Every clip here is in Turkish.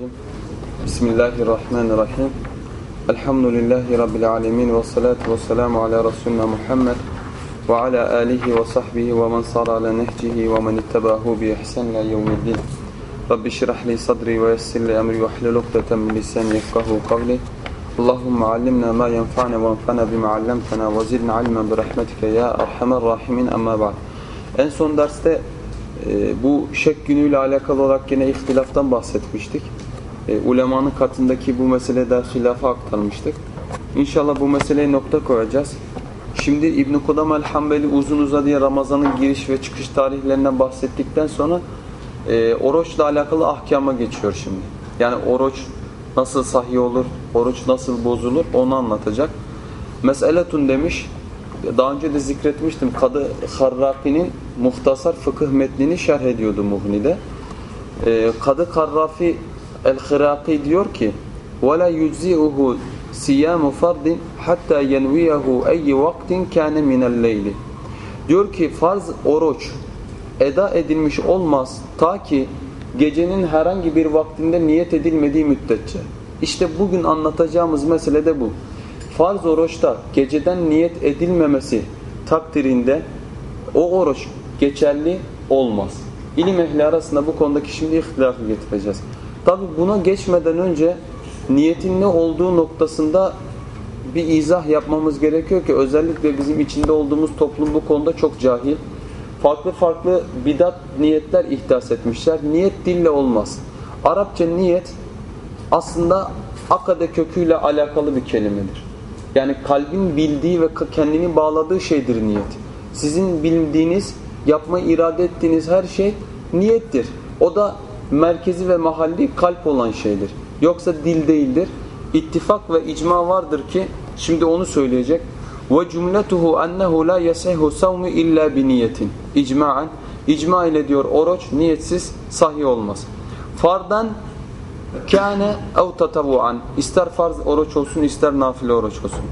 Euzubillahimineşşeytanirracim. Bismillahirrahmanirrahim. Elhamdülillahi Rabbil alemin ve salatu ve selamu ala Resulina Muhammed ve ala alihi ve sahbihi ve men sara ala nehcihi ve men ittebahu bi ihsan ila yevmiddin. Rabbi şirah li sadri ve yessir li emri ve hlul ukdeten min lisani yefkahu kavli. Allahümme allimna ma yenfa'na ve enfa'na bima allamtana ve zidna ilmen bi rahmetike ya erhamer rahimin amma ba'd. En son derste e, bu şek günüyle alakalı olarak yine ihtilaftan bahsetmiştik. E, ulemanın katındaki bu meselede hilafa aktarmıştık. İnşallah bu meseleye nokta koyacağız. Şimdi İbn-i Kudam el-Hambeli uzun uzadıya Ramazan'ın giriş ve çıkış tarihlerinden bahsettikten sonra e, oruçla alakalı ahkama geçiyor şimdi. Yani oruç nasıl sahih olur, oruç nasıl bozulur onu anlatacak. Meseletun demiş, daha önce de zikretmiştim. Kadı Harrafi'nin muhtasar fıkıh metnini şerh ediyordu Muhni'de. Ee, Kadı Harrafi el-Hıraki diyor ki وَلَا يُجْزِئُهُ سِيَامُ فَرْدٍ حَتَّى يَنْوِيَهُ اَيِّ وَقْتٍ كَانَ مِنَ اللَّيْلِ Diyor ki farz oruç eda edilmiş olmaz ta ki gecenin herhangi bir vaktinde niyet edilmediği müddetçe. İşte bugün anlatacağımız mesele de bu farz oruçta geceden niyet edilmemesi takdirinde o oruç geçerli olmaz. İlim ehli arasında bu konudaki şimdi ihtilafı getireceğiz. Tabi buna geçmeden önce niyetin ne olduğu noktasında bir izah yapmamız gerekiyor ki özellikle bizim içinde olduğumuz toplum bu konuda çok cahil. Farklı farklı bidat niyetler ihdas etmişler. Niyet dille olmaz. Arapça niyet aslında akade köküyle alakalı bir kelimedir. Yani kalbin bildiği ve kendini bağladığı şeydir niyet. Sizin bildiğiniz, yapmayı irade ettiğiniz her şey niyettir. O da merkezi ve mahalli kalp olan şeydir. Yoksa dil değildir. İttifak ve icma vardır ki şimdi onu söyleyecek. Ve cümletuhu ennehu la yasihu savmu illa bi niyetin. İcmaen icma ile diyor oruç niyetsiz sahih olmaz. Fardan kâne ev tatavuan ister farz oruç olsun ister nafile oruç olsun.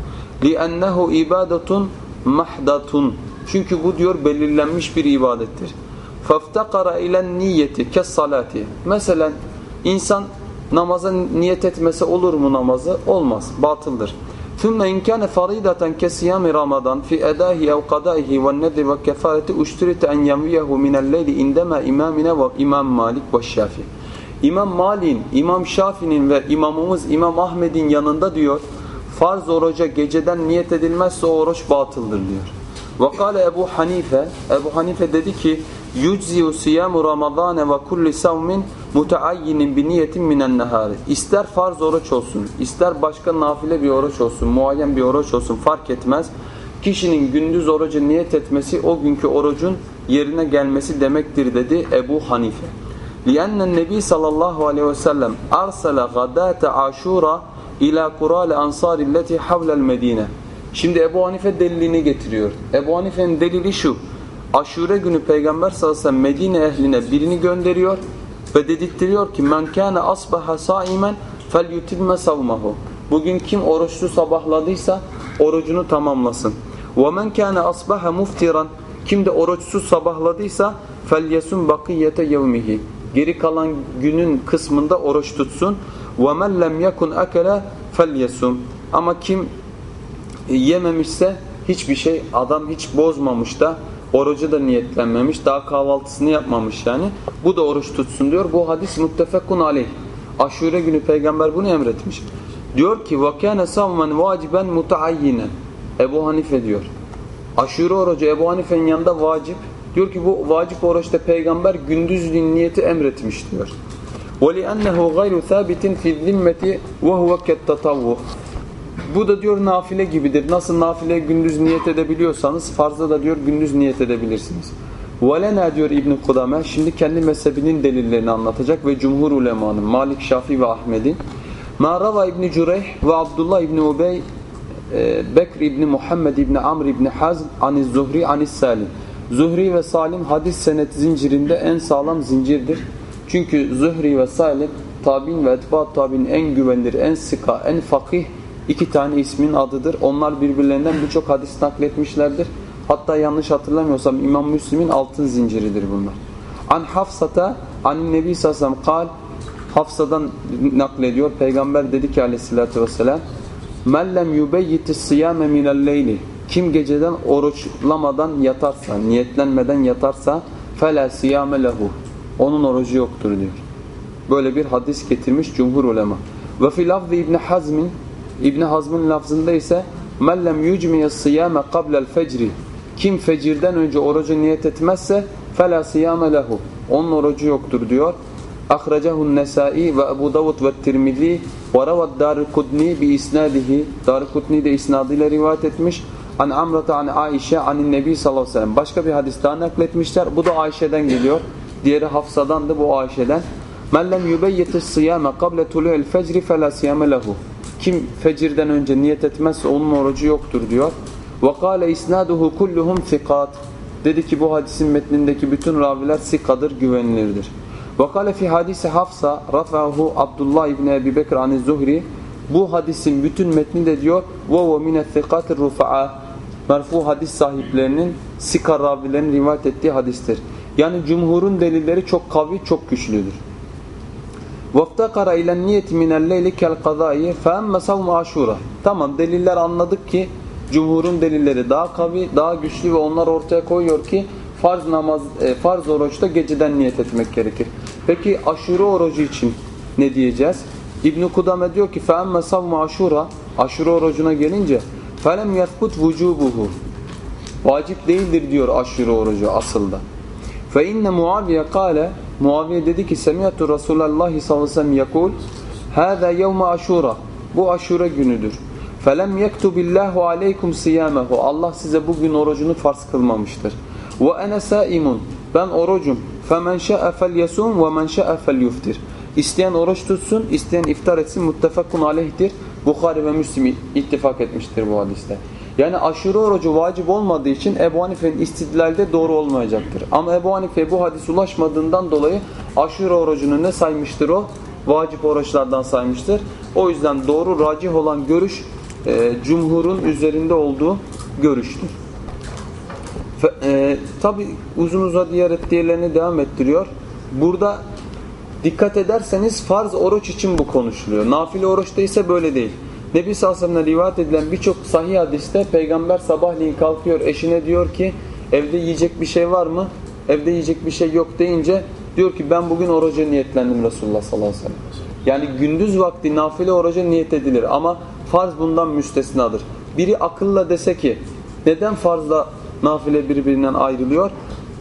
لِأَنَّهُ ibadatun mahdatun çünkü bu diyor belirlenmiş bir ibadettir. فَافْتَقَرَ اِلَى niyeti كَسَّلَاتِ Mesela insan namaza niyet etmesi olur mu namazı? Olmaz. Batıldır. ثُمَّ اِنْ كَانَ فَرِيدَةً كَسِيَامِ رَمَضَانِ فِي اَدَاهِ اَوْ قَدَائِهِ وَالنَّذِرِ وَكَفَارَةِ اُشْتُرِتَ اَنْ يَمْوِيَهُ مِنَ اللَّيْلِ اِنْدَمَا اِمَامِنَا وَاِمَامِ مَالِكِ وَالشَّافِي İmam Malik'in, İmam Şafi'nin ve imamımız İmam Ahmet'in yanında diyor farz oruca geceden niyet edilmezse o oruç batıldır diyor. Vakale Ebu Hanife, Ebu Hanife dedi ki yucziu siyamu ramadane ve kulli savmin muteayyinin bi niyetin minen nehari. İster farz oruç olsun, ister başka nafile bir oruç olsun, muayyen bir oruç olsun fark etmez. Kişinin gündüz orucu niyet etmesi o günkü orucun yerine gelmesi demektir dedi Ebu Hanife. لأن النبي صلى الله عليه وسلم أرسل غداة عاشورا إلى قرى الأنصار التي حول المدينة Şimdi Ebu Hanife delilini getiriyor. Ebu Hanife'nin delili şu. Aşure günü Peygamber sallallahu aleyhi ve sellem Medine ehline birini gönderiyor ve dedirtiyor ki men kana asbaha saimen felyutimma savmahu. Bugün kim oruçlu sabahladıysa orucunu tamamlasın. Ve men kana asbaha muftiran kim de oruçsuz sabahladıysa felyesum bakiyete yevmihi. Geri kalan günün kısmında oruç tutsun. Ve men lem yekun akala felyesum. Ama kim yememişse hiçbir şey adam hiç bozmamış da orucu da niyetlenmemiş daha kahvaltısını yapmamış yani bu da oruç tutsun diyor. Bu hadis muttefekun aleyh. Aşure günü peygamber bunu emretmiş. Diyor ki وَكَانَ سَوْمًا وَاciben مُتَعَيِّنًا Ebu Hanife diyor. Aşure orucu Ebu Hanife'nin yanında vacip Diyor ki bu vacip oruçta peygamber gündüzlüğün niyeti emretmiş diyor. وَلِأَنَّهُ غَيْرُ ثَابِتٍ فِي الذِّمَّةِ وَهُوَ كَتَّطَوُّ bu da diyor nafile gibidir. Nasıl nafile gündüz niyet edebiliyorsanız farza da diyor gündüz niyet edebilirsiniz. Velena diyor İbn Kudame şimdi kendi mezhebinin delillerini anlatacak ve cumhur ulemanın Malik, Şafi ve Ahmed'in Ma rava İbn Cüreyh ve Abdullah İbn Ubey e, Bekr İbn Muhammed İbn Amr İbn Hazm Aniz Zuhri Aniz Salim. Zuhri ve Salim hadis senet zincirinde en sağlam zincirdir. Çünkü Zuhri ve Salim tabin ve etba tabin en güvenilir, en sıka, en fakih iki tane ismin adıdır. Onlar birbirlerinden birçok hadis nakletmişlerdir. Hatta yanlış hatırlamıyorsam İmam Müslim'in altın zinciridir bunlar. An Hafsa'ta an Nebi Sassam kal Hafsa'dan naklediyor. Peygamber dedi ki aleyhissalatü vesselam Mellem yubeyyitis siyame minel leyli Kim geceden oruçlamadan yatarsa, niyetlenmeden yatarsa fela siyame lehu Onun orucu yoktur diyor. Böyle bir hadis getirmiş cumhur ulema. Ve fil lafzı İbni Hazm'in İbn Hazm'ın lafzında ise "Men lem yucmiye siyame qable'l fecri." Kim fecirden önce orucu niyet etmezse fela siyame lehu. Onun orucu yoktur diyor. Ahracahu'n Nesai ve Ebu Davud ve Tirmizi ve ravad Darukutni bi isnadihi. Darukutni de isnadıyla rivayet etmiş. An Amrata an Aişe anin Nebi sallallahu aleyhi ve sellem. Başka bir hadis daha nakletmişler. Bu da Ayşe'den geliyor. Diğeri Hafsa'dan da bu Ayşe'den. Men lem yubeyyitis siyame kable tulu'il fecri fela siyame lehu. Kim fecirden önce niyet etmezse onun orucu yoktur diyor. Kâle isnaduhu kulluhum thikat. Dedi ki bu hadisin metnindeki bütün raviler sikadır, güvenilirdir. Ve kâle fi hadisi Hafsa rafa'hu Abdullah ibn Ebi Bekir an Zuhri. Bu hadisin bütün metni de diyor ve mine thikatir rufa'a. Merfu hadis sahiplerinin sika ravilerin rivayet ettiği hadistir. Yani cumhurun delilleri çok kavi, çok güçlüdür. وَافْتَقَرَ اِلَى النِّيَةِ مِنَ اللَّيْلِ كَالْقَضَائِ فَاَمَّ سَوْمَ aşura. Tamam deliller anladık ki cumhurun delilleri daha kavi, daha güçlü ve onlar ortaya koyuyor ki farz namaz, e, farz oruçta geceden niyet etmek gerekir. Peki aşure orucu için ne diyeceğiz? İbn Kudame diyor ki فَاَمَّ سَوْمَ aşura Aşure orucuna gelince فَلَمْ يَثْبُتْ وُجُوبُهُ Vacip değildir diyor aşure orucu asılda. فَاِنَّ Muaviye kâle Muaviye dedi ki Semiyatu Resulallah sallallahu aleyhi ve sellem yakul Hâzâ yevme aşura Bu aşura günüdür. Felem yektubillahu aleykum siyamehu Allah size bugün orucunu farz kılmamıştır. Ve ene saimun Ben orucum. Femen şe'e fel yesum ve men şe'e fel yuftir. İsteyen oruç tutsun, isteyen iftar etsin. Muttefakun aleyhtir. Bukhari ve Müslim ittifak etmiştir bu hadiste. Yani aşure orucu vacip olmadığı için Ebu Hanife'nin istidlalde doğru olmayacaktır. Ama Ebu Hanife bu hadis ulaşmadığından dolayı aşure orucunu ne saymıştır o? Vacip oruçlardan saymıştır. O yüzden doğru racih olan görüş e, cumhurun üzerinde olduğu görüştür. E, Tabi uzun uzadıyarak diğerlerini devam ettiriyor. Burada dikkat ederseniz farz oruç için bu konuşuluyor. Nafile oruçta ise böyle değil. Nebi Sallallahu rivayet edilen birçok sahih hadiste peygamber sabahleyin kalkıyor eşine diyor ki evde yiyecek bir şey var mı? Evde yiyecek bir şey yok deyince diyor ki ben bugün oruca niyetlendim Resulullah sallallahu aleyhi ve sellem. Yani gündüz vakti nafile oruca niyet edilir ama farz bundan müstesnadır. Biri akılla dese ki neden farzla nafile birbirinden ayrılıyor?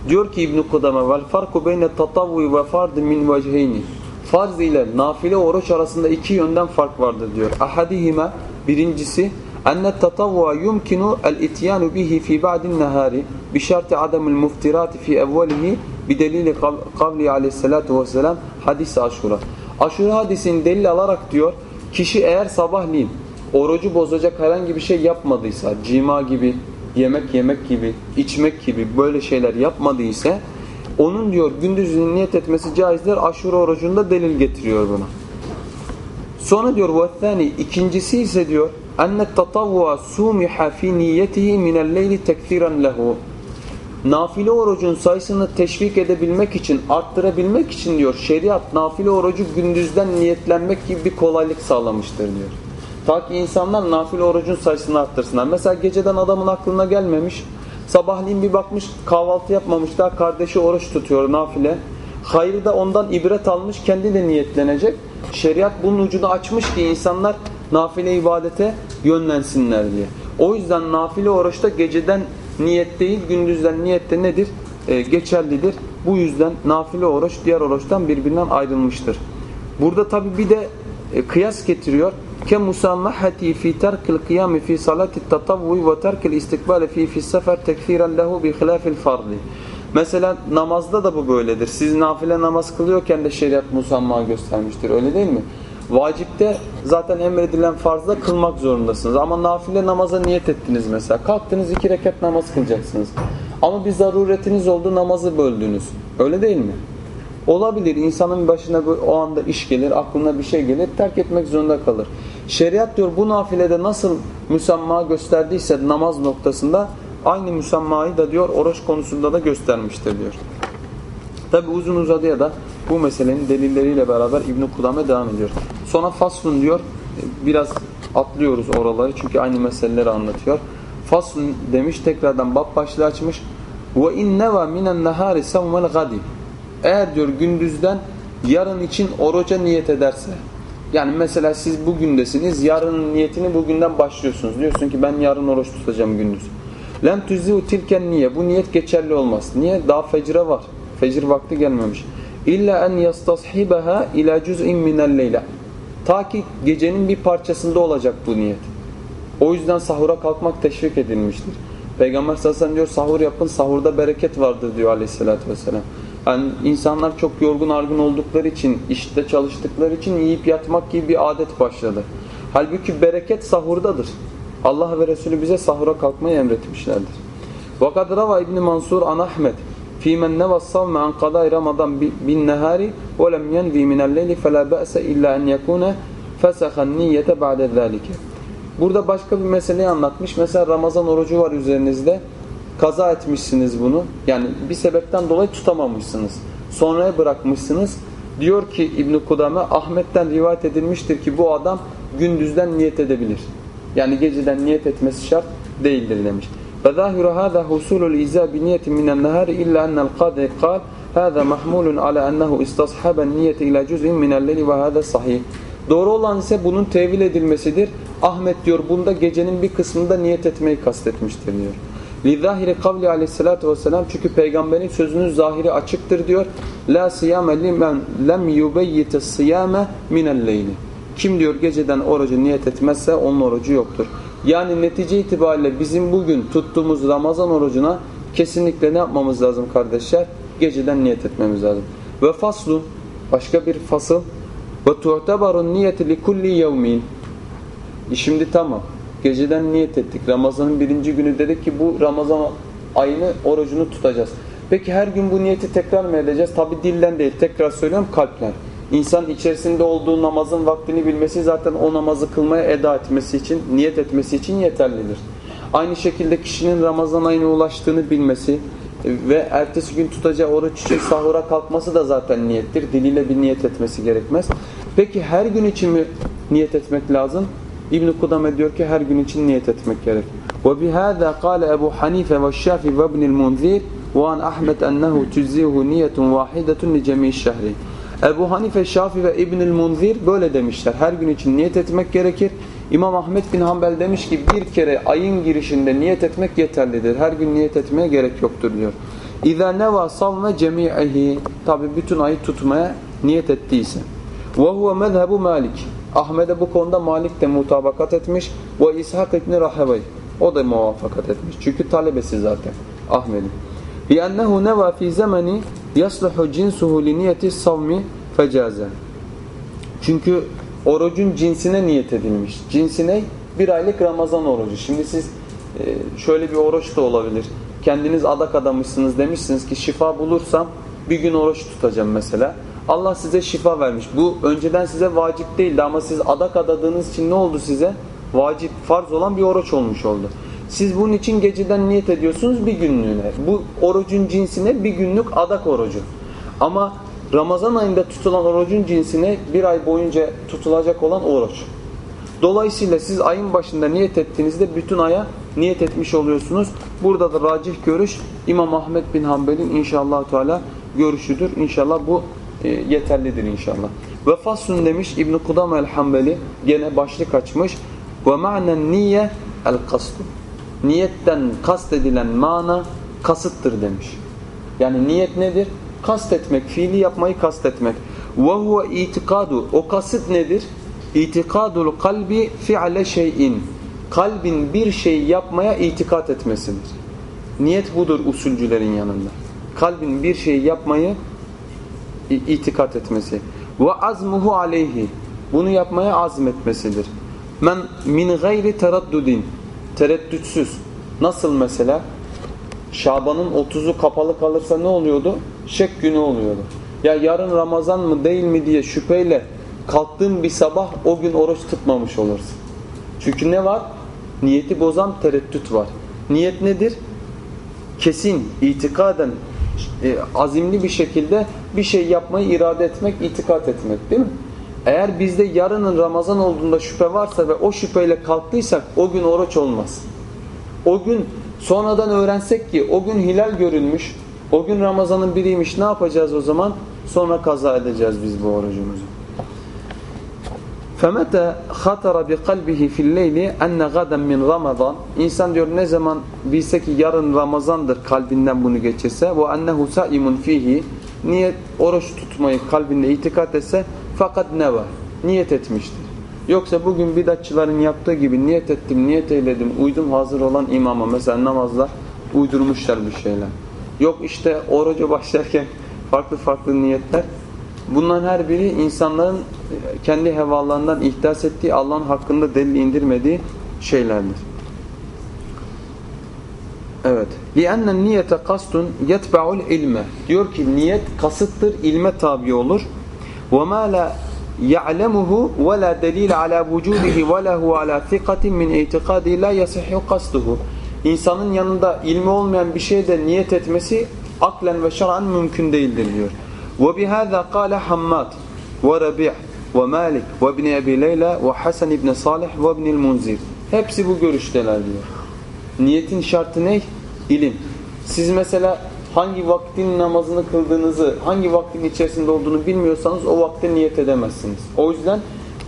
Diyor ki İbn Kudame vel farku beyne tatavvu ve fard min vecheyni farz ile nafile oruç arasında iki yönden fark vardır diyor. Ahadihime birincisi enne tatavva yumkinu el-ityanu bihi fi ba'din nahari bi şartı adamul muftirati fi evvelihi bi delili kavli aleyhissalatu vesselam hadis aşura. Aşura hadisini delil alarak diyor kişi eğer sabahleyin orucu bozacak herhangi bir şey yapmadıysa cima gibi yemek yemek gibi içmek gibi böyle şeyler yapmadıysa onun diyor gündüzünü niyet etmesi caizdir. Aşure orucunda delil getiriyor buna. Sonra diyor وَالثَّانِ ikincisi ise diyor اَنَّ التَّطَوُّعَ سُومِحَ فِي نِيَّتِهِ مِنَ اللَّيْلِ تَكْثِيرًا لَهُ Nafile orucun sayısını teşvik edebilmek için, arttırabilmek için diyor şeriat nafile orucu gündüzden niyetlenmek gibi bir kolaylık sağlamıştır diyor. Ta ki insanlar nafile orucun sayısını arttırsınlar. Mesela geceden adamın aklına gelmemiş, Sabahleyin bir bakmış kahvaltı yapmamış daha kardeşi oruç tutuyor nafile. Hayır da ondan ibret almış kendi de niyetlenecek. Şeriat bunun ucunu açmış ki insanlar nafile ibadete yönlensinler diye. O yüzden nafile oruçta geceden niyet değil gündüzden niyette nedir? Ee, geçerlidir. Bu yüzden nafile oruç diğer oruçtan birbirinden ayrılmıştır. Burada tabi bir de e, kıyas getiriyor. Ke musammahati fi terkil kıyami fi salati tatavvu ve terkil istikbali fi fi sefer tekfiren lehu bi hilafil fardi. Mesela namazda da bu böyledir. Siz nafile namaz kılıyorken de şeriat musamma göstermiştir. Öyle değil mi? Vacipte zaten emredilen farzda kılmak zorundasınız. Ama nafile namaza niyet ettiniz mesela. Kalktınız iki rekat namaz kılacaksınız. Ama bir zaruretiniz oldu namazı böldünüz. Öyle değil mi? Olabilir insanın başına o anda iş gelir, aklına bir şey gelir, terk etmek zorunda kalır. Şeriat diyor bu nafilede nasıl müsamma gösterdiyse namaz noktasında aynı müsammayı da diyor oruç konusunda da göstermiştir diyor. Tabi uzun uzadıya da bu meselenin delilleriyle beraber İbn-i Kudame devam ediyor. Sonra faslun diyor. Biraz atlıyoruz oraları çünkü aynı meseleleri anlatıyor. Faslun demiş tekrardan bab başlığı açmış. Ve inneva minen nahari savmel gadi. Eğer diyor gündüzden yarın için oruca niyet ederse. Yani mesela siz bugündesiniz. Yarının niyetini bugünden başlıyorsunuz. Diyorsun ki ben yarın oruç tutacağım gündüz. Lem tüzziu tilken niye? Bu niyet geçerli olmaz. Niye? Daha fecre var. Fecir vakti gelmemiş. İlla en yastashibaha ila cuz'in minel leyla. Ta ki gecenin bir parçasında olacak bu niyet. O yüzden sahura kalkmak teşvik edilmiştir. Peygamber sallallahu aleyhi ve sellem diyor sahur yapın sahurda bereket vardır diyor aleyhissalatü vesselam. Yani insanlar çok yorgun argın oldukları için, işte çalıştıkları için yiyip yatmak gibi bir adet başladı. Halbuki bereket sahurdadır. Allah ve Resulü bize sahura kalkmayı emretmişlerdir. وَقَدْ رَوَى İbn Mansur an Ahmed فِي مَنْ نَوَى الصَّوْمَ عَنْ قَضَاءِ رَمَضَانْ بِالنَّهَارِ وَلَمْ يَنْوِي مِنَ اللَّيْلِ فَلَا بَأْسَ إِلَّا أَنْ يَكُونَ فَسَخَ النِّيَّةَ بَعْدَ ذَٰلِكَ Burada başka bir meseleyi anlatmış. Mesela Ramazan orucu var üzerinizde. Kaza etmişsiniz bunu. Yani bir sebepten dolayı tutamamışsınız. Sonraya bırakmışsınız. Diyor ki İbn Kudame Ahmet'ten rivayet edilmiştir ki bu adam gündüzden niyet edebilir. Yani geceden niyet etmesi şart değildir demiş. فَظَاهِرُ هَذَا حُسُولُ الْاِذَا بِنِيَةٍ مِنَ النَّهَارِ اِلَّا أَنَّ الْقَادِ قَالْ هَذَا مَحْمُولٌ عَلَى أَنَّهُ اِسْتَصْحَبَ النِّيَةِ اِلَى جُزْءٍ مِنَ اللَّيْلِ وَهَذَا sahih. Doğru olan ise bunun tevil edilmesidir. Ahmet diyor bunda gecenin bir kısmında niyet etmeyi kastetmiştir diyor. لِذَّاهِرِ kavli aleyhissalatu vesselam çünkü peygamberin sözünün zahiri açıktır diyor. La siyame limen lem yubeyyite siyame minel leyli. Kim diyor geceden orucu niyet etmezse onun orucu yoktur. Yani netice itibariyle bizim bugün tuttuğumuz Ramazan orucuna kesinlikle ne yapmamız lazım kardeşler? Geceden niyet etmemiz lazım. Ve faslu başka bir fasıl ve tu'tabarun niyeti li kulli yevmin. E şimdi tamam. Geceden niyet ettik. Ramazanın birinci günü dedik ki bu Ramazan ayını orucunu tutacağız. Peki her gün bu niyeti tekrar mı edeceğiz? Tabi dilden değil. Tekrar söylüyorum kalpten. İnsan içerisinde olduğu namazın vaktini bilmesi zaten o namazı kılmaya eda etmesi için, niyet etmesi için yeterlidir. Aynı şekilde kişinin Ramazan ayına ulaştığını bilmesi ve ertesi gün tutacağı oruç için sahura kalkması da zaten niyettir. Diliyle bir niyet etmesi gerekmez. Peki her gün için mi niyet etmek lazım? İbn Kudame diyor ki her gün için niyet etmek gerek. Ve bihâzâ kâle Ebu Hanife ve Şafi ve İbnül Munzir ve an Ahmet ennehu tüzzihu niyetun vahidetun şehri. Ebu Hanife, Şafi ve İbnül Munzir böyle demişler. Her gün için niyet etmek gerekir. İmam Ahmet bin Hanbel demiş ki bir kere ayın girişinde niyet etmek yeterlidir. Her gün niyet etmeye gerek yoktur diyor. İza neva salme cemi'ihi. Tabi bütün ayı tutmaya niyet ettiyse. Ve huve mezhebu Malik. Ahmet'e bu konuda Malik de mutabakat etmiş. Ve İshak ibn Rahevey. O da muvaffakat etmiş. Çünkü talebesi zaten Ahmet'in. لِأَنَّهُ نَوَى فِي زَمَنِ يَصْلُحُ جِنْسُهُ لِنِيَةِ الصَّوْمِ فَجَازًا Çünkü orucun cinsine niyet edilmiş. Cinsine bir aylık Ramazan orucu. Şimdi siz şöyle bir oruç da olabilir. Kendiniz adak adamışsınız demişsiniz ki şifa bulursam bir gün oruç tutacağım mesela. Allah size şifa vermiş. Bu önceden size vacip değildi ama siz adak adadığınız için ne oldu size? Vacip, farz olan bir oruç olmuş oldu. Siz bunun için geceden niyet ediyorsunuz bir günlüğüne. Bu orucun cinsine bir günlük adak orucu. Ama Ramazan ayında tutulan orucun cinsine bir ay boyunca tutulacak olan oruç. Dolayısıyla siz ayın başında niyet ettiğinizde bütün aya niyet etmiş oluyorsunuz. Burada da racih görüş İmam Ahmet bin Hanbel'in inşallah Teala görüşüdür. İnşallah bu e, yeterlidir inşallah. Ve faslun demiş İbn Kudame el-Hanbeli gene başlık açmış. Ve ma'nen niye el kasdu. Niyetten kast edilen mana kasıttır demiş. Yani niyet nedir? Kast etmek, fiili yapmayı kast etmek. Ve huve itikadu. O kasıt nedir? İtikadul kalbi fi'le şeyin. Kalbin bir şey yapmaya itikat etmesidir. Niyet budur usulcülerin yanında. Kalbin bir şey yapmayı itikat etmesi. Ve azmuhu aleyhi. Bunu yapmaya azmetmesidir. Men min gayri teraddudin. Tereddütsüz. Nasıl mesela? Şaban'ın 30'u kapalı kalırsa ne oluyordu? Şek günü oluyordu. Ya yarın Ramazan mı değil mi diye şüpheyle kalktığın bir sabah o gün oruç tutmamış olursun. Çünkü ne var? Niyeti bozan tereddüt var. Niyet nedir? Kesin, itikaden e, azimli bir şekilde bir şey yapmayı irade etmek, itikat etmek değil mi? Eğer bizde yarının Ramazan olduğunda şüphe varsa ve o şüpheyle kalktıysak o gün oruç olmaz. O gün sonradan öğrensek ki o gün hilal görülmüş, o gün Ramazan'ın biriymiş ne yapacağız o zaman? Sonra kaza edeceğiz biz bu orucumuzu. فَمَتَى خَطَرَ بِقَلْبِهِ فِي اللَّيْلِ اَنَّ غَدًا مِنْ Ramazan İnsan diyor ne zaman bilse ki yarın Ramazandır kalbinden bunu geçirse وَاَنَّهُ سَائِمٌ fihi Niyet oruç tutmayı kalbinde itikat etse fakat ne var? Niyet etmiştir. Yoksa bugün bidatçıların yaptığı gibi niyet ettim, niyet eyledim, uydum hazır olan imama mesela namazda uydurmuşlar bir şeyler. Yok işte oruca başlarken farklı farklı niyetler. Bunların her biri insanların kendi hevalarından ihdas ettiği Allah'ın hakkında delil indirmediği şeylerdir. Evet. لِأَنَّ النِّيَةَ قَسْتٌ يَتْبَعُ الْاِلْمَ Diyor ki niyet kasıttır, ilme tabi olur. وَمَا لَا يَعْلَمُهُ وَلَا دَلِيلَ عَلَى وُجُودِهِ وَلَهُ عَلَى ثِقَةٍ مِنْ اِعْتِقَادِهِ لَا يَصِحُ قَسْتُهُ İnsanın yanında ilmi olmayan bir şeyde niyet etmesi aklen ve şer'an mümkün değildir diyor. وبهذا قال حماد وربيع ومالك وابن أبي ليلى وحسن بن صالح وابن المنذر hepsi bu görüşteler diyor. Niyetin şartı ne? İlim. Siz mesela hangi vaktin namazını kıldığınızı, hangi vaktin içerisinde olduğunu bilmiyorsanız o vakte niyet edemezsiniz. O yüzden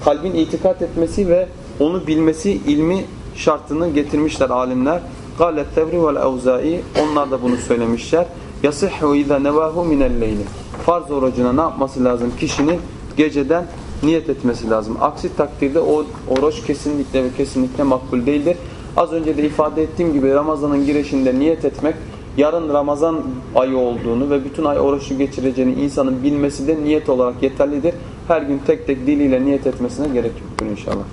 kalbin itikat etmesi ve onu bilmesi ilmi şartını getirmişler alimler. قَالَ التَّبْرِ وَالْاَوْزَائِ Onlar da bunu söylemişler. Yasihhu iza nevahu minelleyni. Farz orucuna ne yapması lazım? Kişinin geceden niyet etmesi lazım. Aksi takdirde o oruç kesinlikle ve kesinlikle makbul değildir. Az önce de ifade ettiğim gibi Ramazan'ın girişinde niyet etmek yarın Ramazan ayı olduğunu ve bütün ay oruçlu geçireceğini insanın bilmesi de niyet olarak yeterlidir. Her gün tek tek diliyle niyet etmesine gerek yoktur inşallah.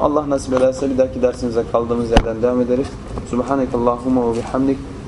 Allah nasip ederse bir dahaki dersimize kaldığımız yerden devam ederiz. Subhanekallahumma ve bihamdik.